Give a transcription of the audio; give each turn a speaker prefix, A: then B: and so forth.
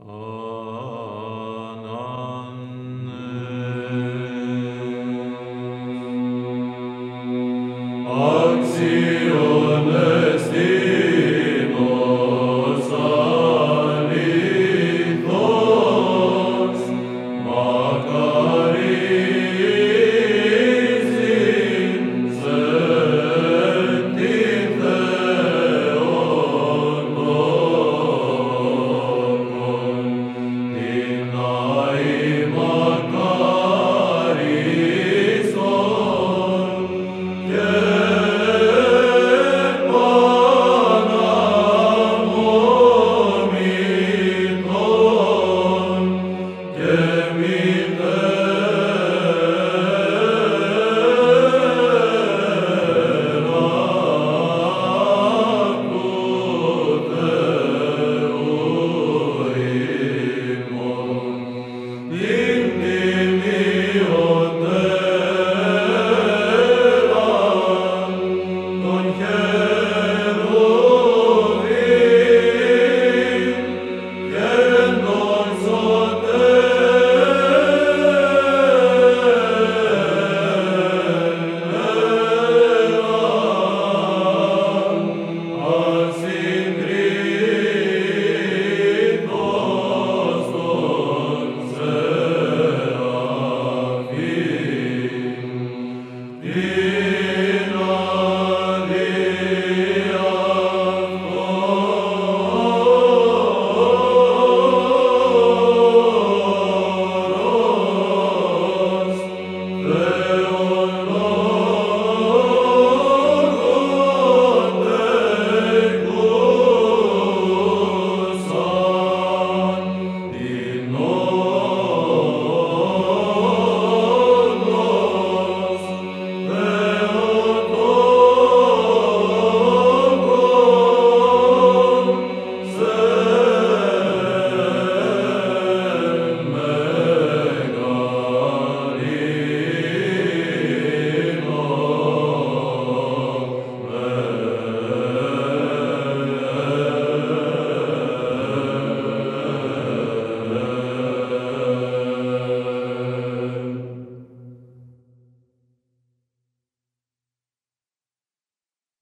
A: Ananne. Axi.